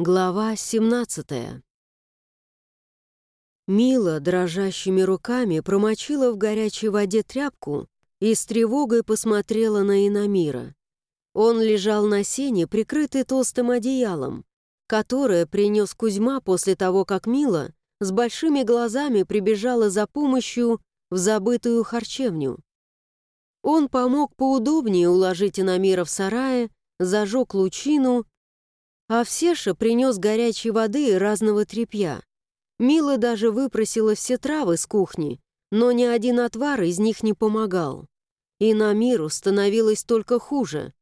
Глава 17 Мила дрожащими руками промочила в горячей воде тряпку и с тревогой посмотрела на Инамира. Он лежал на сене, прикрытый толстым одеялом, которое принес Кузьма после того, как Мила с большими глазами прибежала за помощью в забытую харчевню. Он помог поудобнее уложить Инамира в сарае, зажег лучину а Всеша принес горячей воды и разного тряпья. Мила даже выпросила все травы с кухни, но ни один отвар из них не помогал. И на миру становилось только хуже.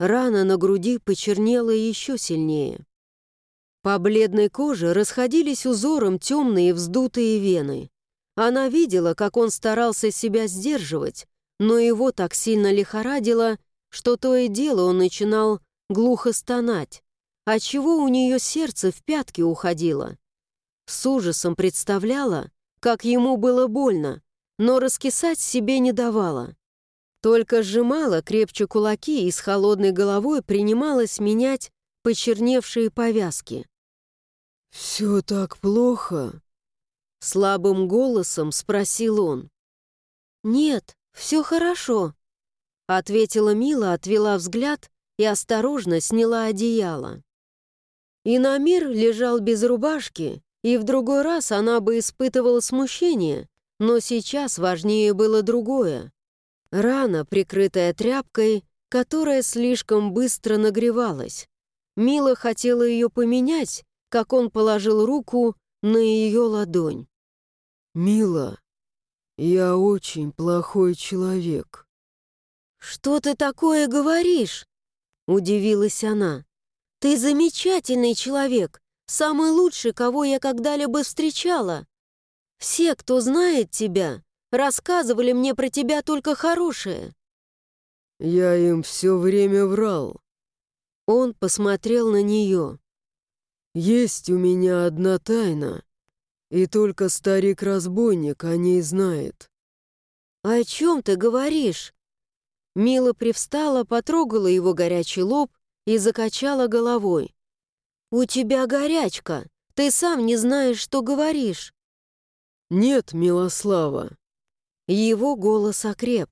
Рана на груди почернела еще сильнее. По бледной коже расходились узором темные вздутые вены. Она видела, как он старался себя сдерживать, но его так сильно лихорадило, что то и дело он начинал глухо стонать отчего у нее сердце в пятки уходило. С ужасом представляла, как ему было больно, но раскисать себе не давала. Только сжимала крепче кулаки и с холодной головой принималась менять почерневшие повязки. «Все так плохо?» Слабым голосом спросил он. «Нет, все хорошо», — ответила Мила, отвела взгляд и осторожно сняла одеяло. И Намир лежал без рубашки, и в другой раз она бы испытывала смущение, но сейчас важнее было другое. Рана, прикрытая тряпкой, которая слишком быстро нагревалась. Мила хотела ее поменять, как он положил руку на ее ладонь. «Мила, я очень плохой человек». «Что ты такое говоришь?» — удивилась она. Ты замечательный человек, самый лучший, кого я когда-либо встречала. Все, кто знает тебя, рассказывали мне про тебя только хорошее». «Я им все время врал». Он посмотрел на нее. «Есть у меня одна тайна, и только старик-разбойник о ней знает». «О чем ты говоришь?» Мила привстала, потрогала его горячий лоб и закачала головой. «У тебя горячка, ты сам не знаешь, что говоришь». «Нет, Милослава». Его голос окреп.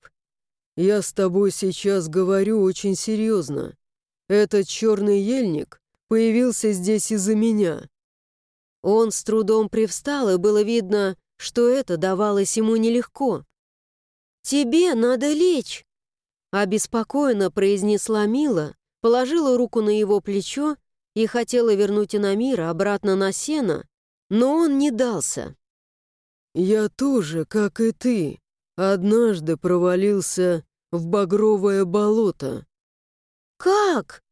«Я с тобой сейчас говорю очень серьезно. Этот черный ельник появился здесь из-за меня». Он с трудом привстал, и было видно, что это давалось ему нелегко. «Тебе надо лечь», — обеспокоенно произнесла Мила, положила руку на его плечо и хотела вернуть Инамира обратно на сено, но он не дался. «Я тоже, как и ты, однажды провалился в багровое болото». «Как?»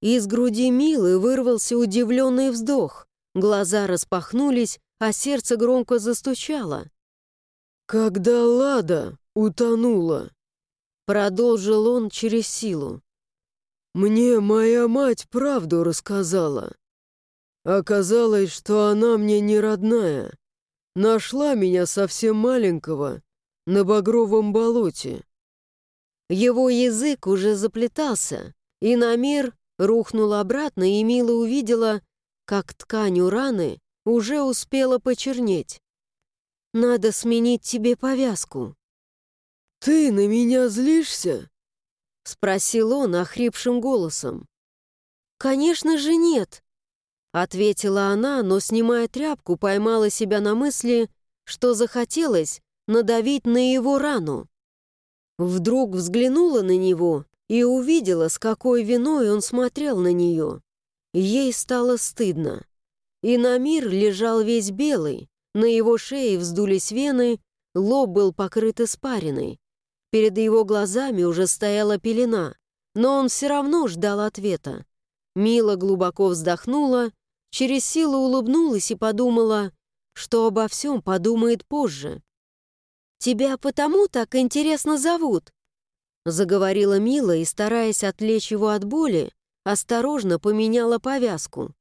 Из груди Милы вырвался удивленный вздох. Глаза распахнулись, а сердце громко застучало. «Когда Лада утонула», — продолжил он через силу. Мне моя мать правду рассказала. Оказалось, что она мне не родная. Нашла меня совсем маленького на багровом болоте. Его язык уже заплетался, и на мир рухнул обратно, и Мила увидела, как ткань у раны уже успела почернеть. «Надо сменить тебе повязку». «Ты на меня злишься?» — спросил он охрипшим голосом. «Конечно же нет», — ответила она, но, снимая тряпку, поймала себя на мысли, что захотелось надавить на его рану. Вдруг взглянула на него и увидела, с какой виной он смотрел на нее. Ей стало стыдно. И на мир лежал весь белый, на его шее вздулись вены, лоб был покрыт испариной. Перед его глазами уже стояла пелена, но он все равно ждал ответа. Мила глубоко вздохнула, через силу улыбнулась и подумала, что обо всем подумает позже. «Тебя потому так интересно зовут?» Заговорила Мила и, стараясь отвлечь его от боли, осторожно поменяла повязку.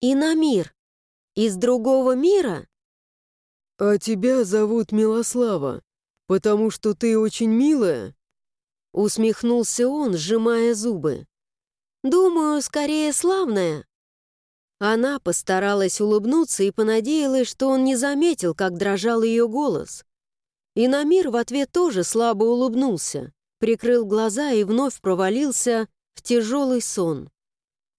«И на мир? Из другого мира?» «А тебя зовут Милослава», «Потому что ты очень милая?» Усмехнулся он, сжимая зубы. «Думаю, скорее славная». Она постаралась улыбнуться и понадеялась, что он не заметил, как дрожал ее голос. И Намир в ответ тоже слабо улыбнулся, прикрыл глаза и вновь провалился в тяжелый сон.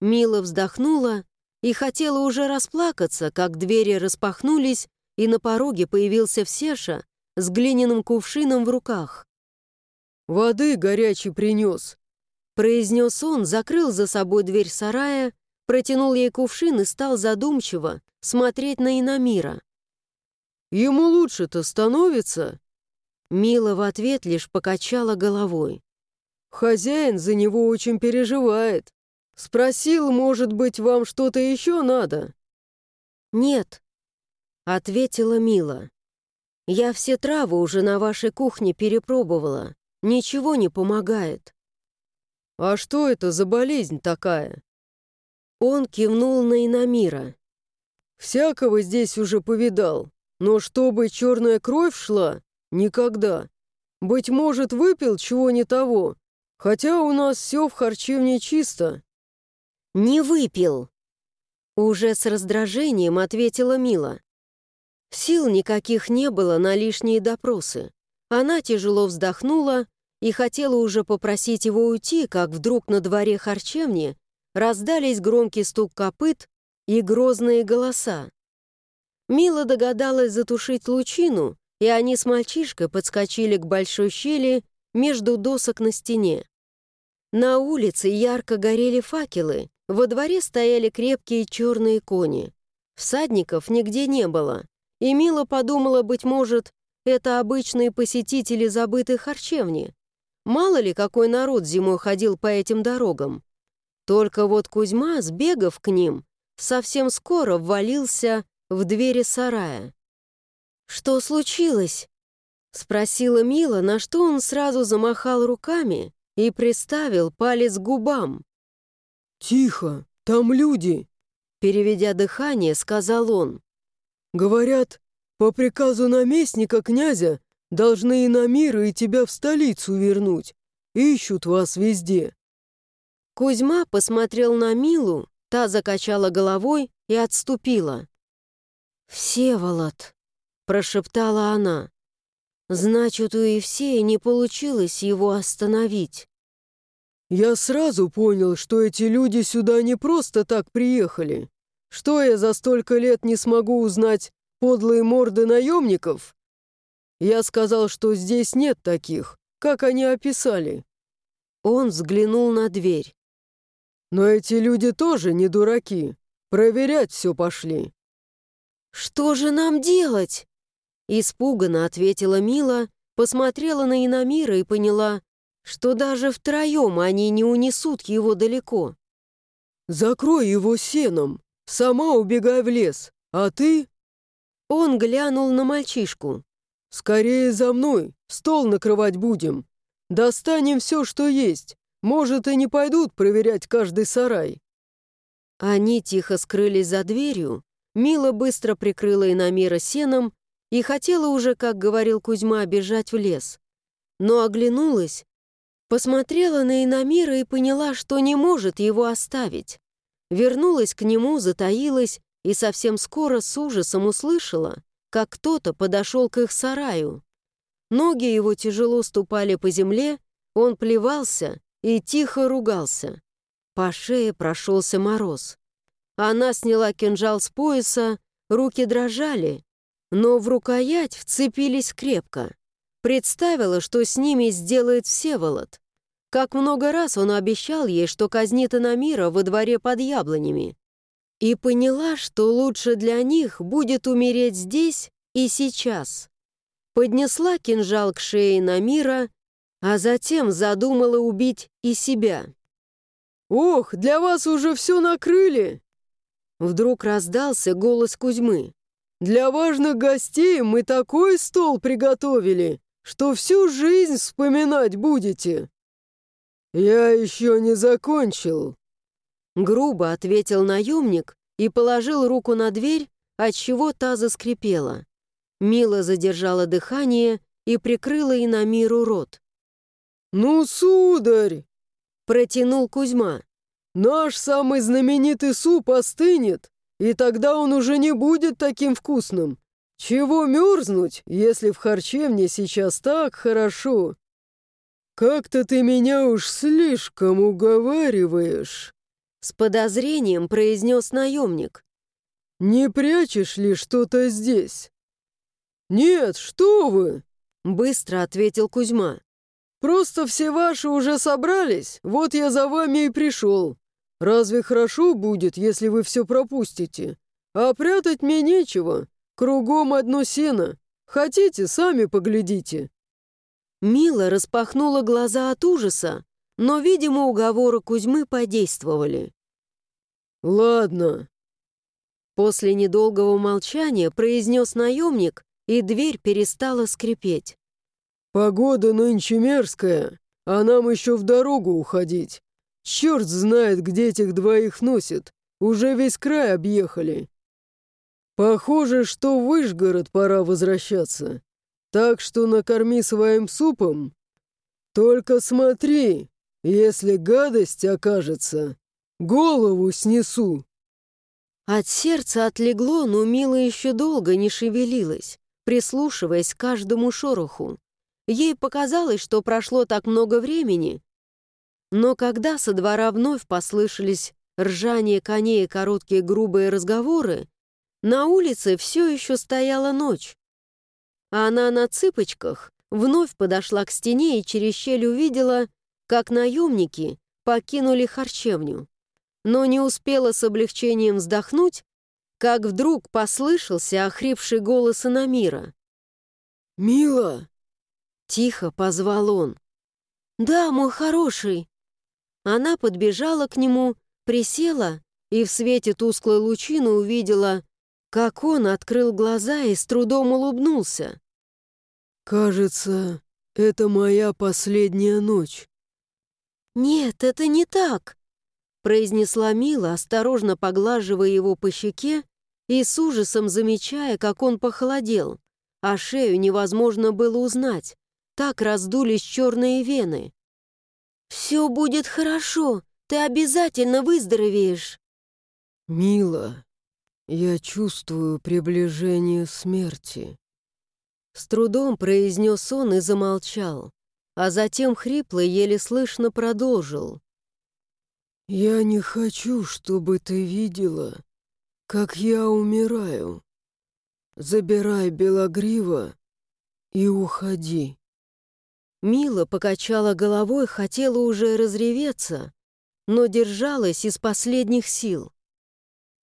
Мила вздохнула и хотела уже расплакаться, как двери распахнулись, и на пороге появился Всеша с глиняным кувшином в руках. «Воды горячий принес», — произнес он, закрыл за собой дверь сарая, протянул ей кувшин и стал задумчиво смотреть на Инамира. «Ему лучше-то становится?» Мила в ответ лишь покачала головой. «Хозяин за него очень переживает. Спросил, может быть, вам что-то еще надо?» «Нет», — ответила Мила. «Я все травы уже на вашей кухне перепробовала. Ничего не помогает». «А что это за болезнь такая?» Он кивнул на Инамира. «Всякого здесь уже повидал, но чтобы черная кровь шла, никогда. Быть может, выпил чего не того, хотя у нас все в харчевне чисто». «Не выпил!» Уже с раздражением ответила Мила. Сил никаких не было на лишние допросы. Она тяжело вздохнула и хотела уже попросить его уйти, как вдруг на дворе харчевни раздались громкий стук копыт и грозные голоса. Мила догадалась затушить лучину, и они с мальчишкой подскочили к большой щели между досок на стене. На улице ярко горели факелы, во дворе стояли крепкие черные кони. Всадников нигде не было, и Мила подумала, быть может, это обычные посетители забытой харчевни. Мало ли, какой народ зимой ходил по этим дорогам. Только вот Кузьма, сбегав к ним, совсем скоро ввалился в двери сарая. «Что случилось?» — спросила Мила, на что он сразу замахал руками и приставил палец к губам. «Тихо, там люди!» Переведя дыхание, сказал он. «Говорят, по приказу наместника князя должны и на мир, и тебя в столицу вернуть. Ищут вас везде». Кузьма посмотрел на Милу, та закачала головой и отступила. «Всеволод», — прошептала она, — «значит, у Евсея не получилось его остановить». «Я сразу понял, что эти люди сюда не просто так приехали. Что я за столько лет не смогу узнать подлые морды наемников? Я сказал, что здесь нет таких, как они описали». Он взглянул на дверь. «Но эти люди тоже не дураки. Проверять все пошли». «Что же нам делать?» Испуганно ответила Мила, посмотрела на Инамира и поняла, что даже втроем они не унесут его далеко. «Закрой его сеном, сама убегай в лес, а ты...» Он глянул на мальчишку. «Скорее за мной, стол накрывать будем. Достанем все, что есть. Может, и не пойдут проверять каждый сарай». Они тихо скрылись за дверью, Мила быстро прикрыла Инамира сеном и хотела уже, как говорил Кузьма, бежать в лес. Но оглянулась Посмотрела на Инамира и поняла, что не может его оставить. Вернулась к нему, затаилась и совсем скоро с ужасом услышала, как кто-то подошел к их сараю. Ноги его тяжело ступали по земле, он плевался и тихо ругался. По шее прошелся мороз. Она сняла кинжал с пояса, руки дрожали, но в рукоять вцепились крепко. Представила, что с ними сделает Всеволод. Как много раз он обещал ей, что казнит Инамира во дворе под яблонями. И поняла, что лучше для них будет умереть здесь и сейчас. Поднесла кинжал к шее Намира, а затем задумала убить и себя. «Ох, для вас уже все накрыли!» Вдруг раздался голос Кузьмы. «Для важных гостей мы такой стол приготовили, что всю жизнь вспоминать будете». «Я еще не закончил», — грубо ответил наемник и положил руку на дверь, отчего та заскрипела. Мила задержала дыхание и прикрыла Инамиру рот. «Ну, сударь!» — протянул Кузьма. Наш самый знаменитый суп остынет, и тогда он уже не будет таким вкусным. Чего мерзнуть, если в харчевне сейчас так хорошо? Как-то ты меня уж слишком уговариваешь. С подозрением произнес наемник. Не прячешь ли что-то здесь? Нет, что вы! Быстро ответил Кузьма. Просто все ваши уже собрались, вот я за вами и пришел. Разве хорошо будет, если вы все пропустите? А прятать мне нечего. Кругом одно сено. Хотите, сами поглядите». Мила распахнула глаза от ужаса, но, видимо, уговоры Кузьмы подействовали. «Ладно». После недолгого молчания произнес наемник, и дверь перестала скрипеть. «Погода нынче мерзкая, а нам еще в дорогу уходить. Черт знает, где этих двоих носит. Уже весь край объехали. Похоже, что в Вышгород пора возвращаться. Так что накорми своим супом. Только смотри, если гадость окажется, голову снесу. От сердца отлегло, но Мила еще долго не шевелилась, прислушиваясь к каждому шороху. Ей показалось, что прошло так много времени, но когда со двора вновь послышались ржание коней и короткие грубые разговоры, на улице все еще стояла ночь. А она на цыпочках вновь подошла к стене и через щель увидела, как наемники покинули харчевню. Но не успела с облегчением вздохнуть, как вдруг послышался охрипший голос Инамира. «Мила!» — тихо позвал он. «Да, мой хороший!» Она подбежала к нему, присела и в свете тусклой лучины увидела, как он открыл глаза и с трудом улыбнулся. «Кажется, это моя последняя ночь». «Нет, это не так», — произнесла Мила, осторожно поглаживая его по щеке и с ужасом замечая, как он похолодел, а шею невозможно было узнать. Так раздулись черные вены. «Все будет хорошо, ты обязательно выздоровеешь». «Мила, я чувствую приближение смерти». С трудом произнес он и замолчал, а затем хрипло, еле слышно продолжил. «Я не хочу, чтобы ты видела, как я умираю. Забирай Белогрива и уходи». Мила покачала головой, хотела уже разреветься, но держалась из последних сил.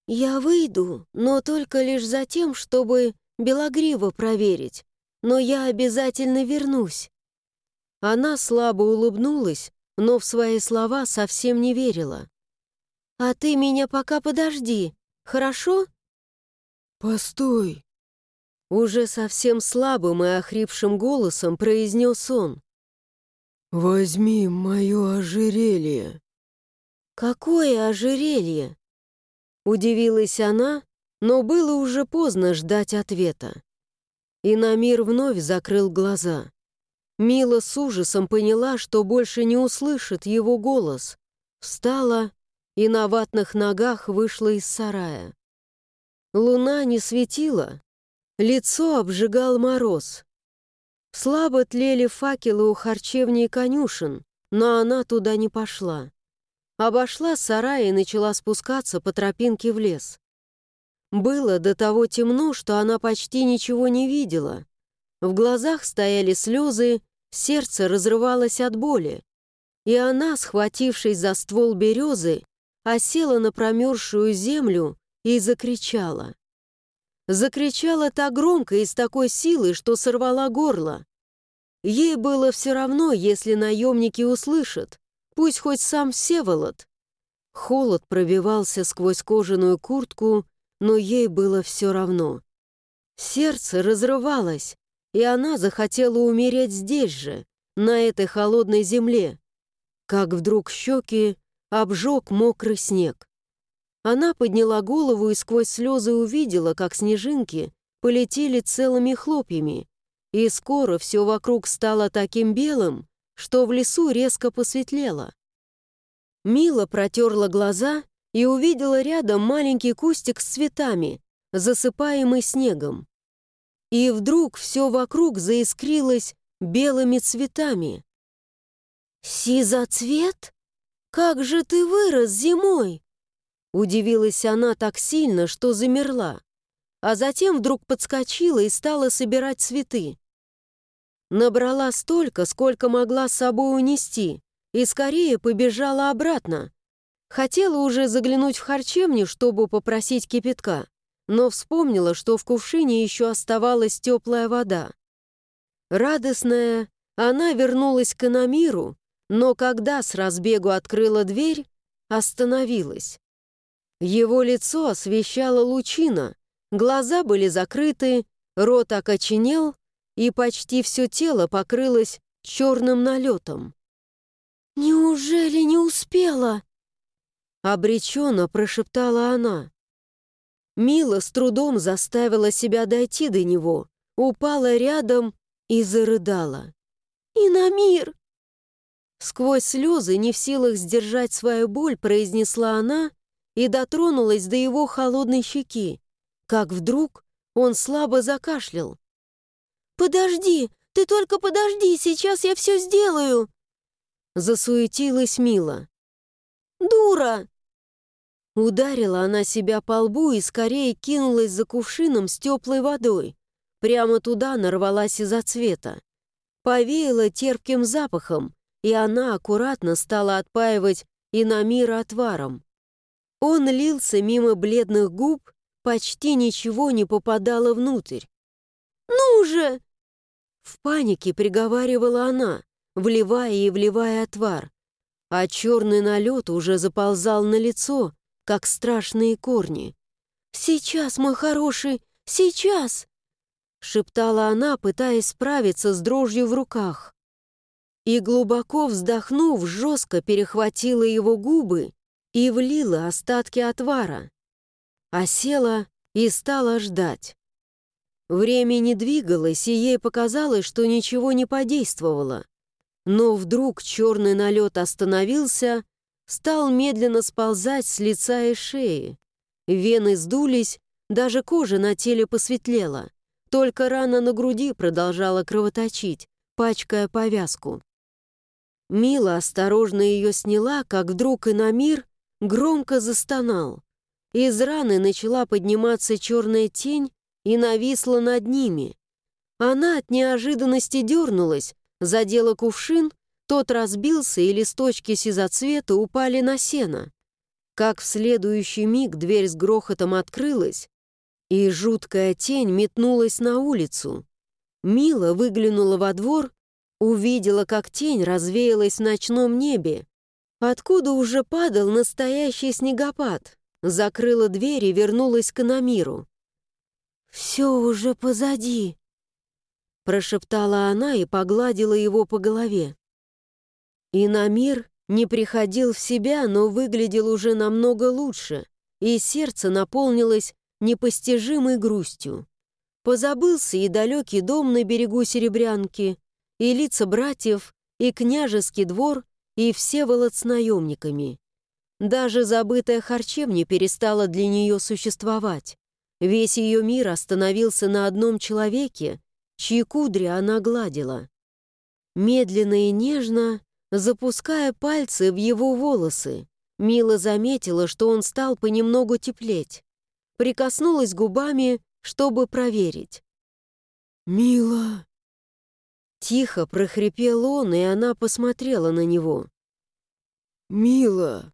«Я выйду, но только лишь за тем, чтобы Белогрива проверить, но я обязательно вернусь». Она слабо улыбнулась, но в свои слова совсем не верила. «А ты меня пока подожди, хорошо?» «Постой!» Уже совсем слабым и охрипшим голосом произнес он. «Возьми мое ожерелье». «Какое ожерелье?» Удивилась она, но было уже поздно ждать ответа. И Намир вновь закрыл глаза. Мила с ужасом поняла, что больше не услышит его голос. Встала и на ватных ногах вышла из сарая. Луна не светила, лицо обжигал мороз. Слабо тлели факелы у харчевни и конюшен, но она туда не пошла. Обошла сарай и начала спускаться по тропинке в лес. Было до того темно, что она почти ничего не видела. В глазах стояли слезы, сердце разрывалось от боли. И она, схватившись за ствол березы, осела на промерзшую землю и закричала. Закричала так громко и с такой силой, что сорвала горло. Ей было все равно, если наемники услышат, пусть хоть сам Всеволод. Холод пробивался сквозь кожаную куртку, но ей было все равно. Сердце разрывалось, и она захотела умереть здесь же, на этой холодной земле, как вдруг щеки обжег мокрый снег. Она подняла голову и сквозь слезы увидела, как снежинки полетели целыми хлопьями, и скоро все вокруг стало таким белым, что в лесу резко посветлело. Мила протерла глаза и увидела рядом маленький кустик с цветами, засыпаемый снегом. И вдруг все вокруг заискрилось белыми цветами. «Сизоцвет? Как же ты вырос зимой!» Удивилась она так сильно, что замерла, а затем вдруг подскочила и стала собирать цветы. Набрала столько, сколько могла с собой унести, и скорее побежала обратно. Хотела уже заглянуть в харчевню, чтобы попросить кипятка, но вспомнила, что в кувшине еще оставалась теплая вода. Радостная, она вернулась к Инамиру, но когда с разбегу открыла дверь, остановилась. Его лицо освещала лучина, глаза были закрыты, рот окоченел, и почти все тело покрылось черным налетом. «Неужели не успела?» Обреченно прошептала она. Мила с трудом заставила себя дойти до него, упала рядом и зарыдала. «Инамир!» Сквозь слезы, не в силах сдержать свою боль, произнесла она и дотронулась до его холодной щеки, как вдруг он слабо закашлял. «Подожди, ты только подожди, сейчас я все сделаю!» Засуетилась Мила. «Дура!» Ударила она себя по лбу и скорее кинулась за кувшином с теплой водой. Прямо туда нарвалась из-за цвета. Повеяла терпким запахом, и она аккуратно стала отпаивать Инамира отваром. Он лился мимо бледных губ, почти ничего не попадало внутрь. «Ну же!» В панике приговаривала она, вливая и вливая отвар, а черный налет уже заползал на лицо, как страшные корни. «Сейчас, мой хороший, сейчас!» шептала она, пытаясь справиться с дрожью в руках. И глубоко вздохнув, жестко перехватила его губы и влила остатки отвара. А села и стала ждать. Время не двигалось, и ей показалось, что ничего не подействовало. Но вдруг черный налет остановился, стал медленно сползать с лица и шеи. Вены сдулись, даже кожа на теле посветлела. Только рана на груди продолжала кровоточить, пачкая повязку. Мила осторожно ее сняла, как вдруг и на мир громко застонал. Из раны начала подниматься черная тень и нависла над ними. Она от неожиданности дернулась, задела кувшин, тот разбился, и листочки сизоцвета упали на сено. Как в следующий миг дверь с грохотом открылась, и жуткая тень метнулась на улицу. Мила выглянула во двор, увидела, как тень развеялась в ночном небе, откуда уже падал настоящий снегопад, закрыла дверь и вернулась к Намиру. «Все уже позади», прошептала она и погладила его по голове. И Намир не приходил в себя, но выглядел уже намного лучше, и сердце наполнилось непостижимой грустью. Позабылся и далекий дом на берегу Серебрянки, и лица братьев, и княжеский двор, и Всеволод с наемниками. Даже забытая харчевня перестала для нее существовать. Весь ее мир остановился на одном человеке, чьи кудри она гладила. Медленно и нежно, запуская пальцы в его волосы, Мила заметила, что он стал понемногу теплеть. Прикоснулась губами, чтобы проверить. «Мила!» Тихо прохрипел он, и она посмотрела на него. «Мила!»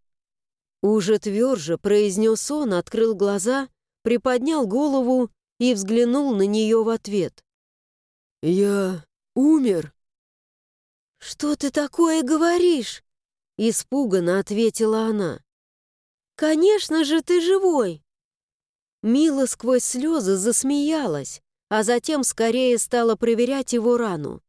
Уже тверже произнес он, открыл глаза, приподнял голову и взглянул на нее в ответ. «Я умер?» «Что ты такое говоришь?» Испуганно ответила она. «Конечно же ты живой!» Мила сквозь слезы засмеялась, а затем скорее стала проверять его рану.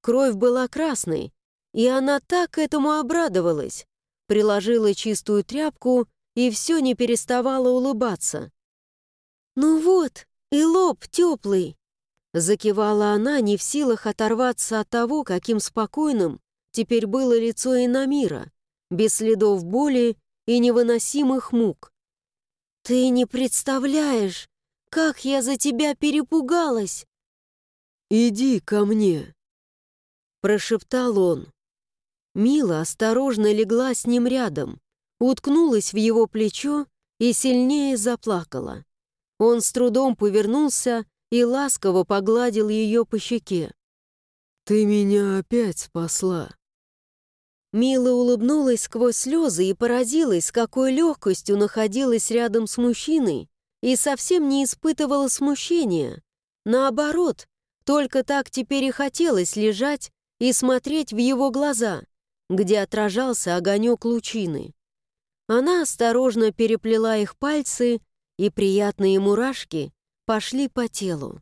Кровь была красной, и она так этому обрадовалась. Приложила чистую тряпку и все не переставала улыбаться. «Ну вот, и лоб теплый!» Закивала она, не в силах оторваться от того, каким спокойным теперь было лицо Инамира, без следов боли и невыносимых мук. «Ты не представляешь, как я за тебя перепугалась!» «Иди ко мне!» Прошептал он. Мила осторожно легла с ним рядом, уткнулась в его плечо и сильнее заплакала. Он с трудом повернулся и ласково погладил ее по щеке. «Ты меня опять спасла!» Мила улыбнулась сквозь слезы и поразилась, с какой легкостью находилась рядом с мужчиной и совсем не испытывала смущения. Наоборот, только так теперь и хотелось лежать и смотреть в его глаза, где отражался огонек лучины. Она осторожно переплела их пальцы, и приятные мурашки пошли по телу.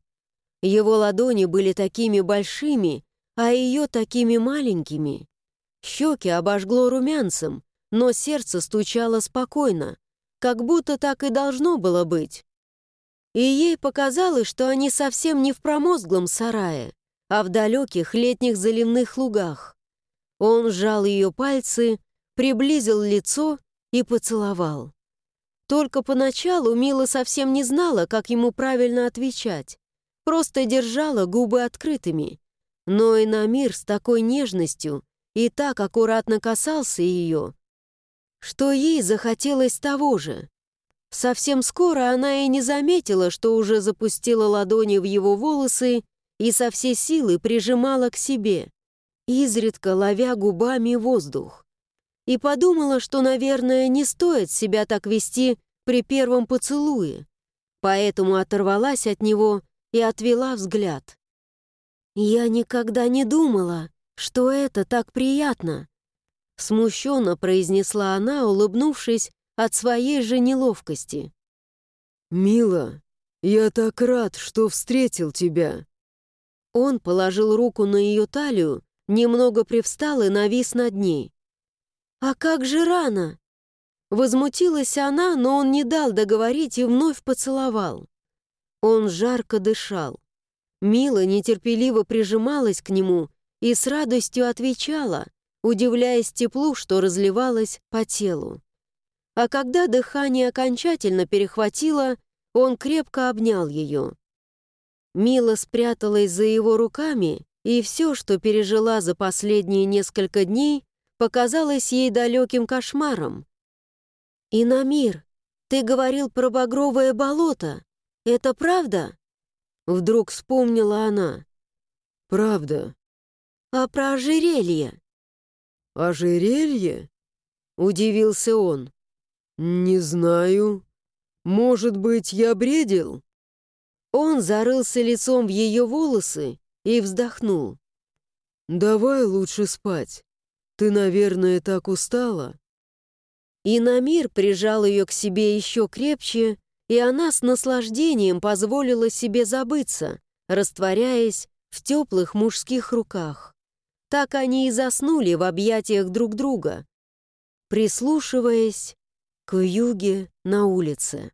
Его ладони были такими большими, а ее такими маленькими. Щеки обожгло румянцем, но сердце стучало спокойно, как будто так и должно было быть. И ей показалось, что они совсем не в промозглом сарае, а в далеких летних заливных лугах. Он сжал ее пальцы, приблизил лицо и поцеловал. Только поначалу Мила совсем не знала, как ему правильно отвечать, просто держала губы открытыми. Но и на мир с такой нежностью и так аккуратно касался ее, что ей захотелось того же. Совсем скоро она и не заметила, что уже запустила ладони в его волосы и со всей силы прижимала к себе, изредка ловя губами воздух. И подумала, что, наверное, не стоит себя так вести при первом поцелуе, поэтому оторвалась от него и отвела взгляд. «Я никогда не думала, что это так приятно», смущенно произнесла она, улыбнувшись от своей же неловкости. «Мила, я так рад, что встретил тебя». Он положил руку на ее талию, немного привстал и навис над ней. «А как же рано?» Возмутилась она, но он не дал договорить и вновь поцеловал. Он жарко дышал. Мила нетерпеливо прижималась к нему и с радостью отвечала, удивляясь теплу, что разливалось по телу. А когда дыхание окончательно перехватило, он крепко обнял ее. Мила спряталась за его руками, и все, что пережила за последние несколько дней, показалось ей далеким кошмаром. «Инамир, ты говорил про багровое болото. Это правда?» Вдруг вспомнила она. «Правда». «А про ожерелье?» «Ожерелье?» Удивился он. «Не знаю. Может быть, я бредил?» Он зарылся лицом в ее волосы и вздохнул. «Давай лучше спать. Ты, наверное, так устала?» И Намир прижал ее к себе еще крепче, и она с наслаждением позволила себе забыться, растворяясь в теплых мужских руках. Так они и заснули в объятиях друг друга, прислушиваясь к юге на улице.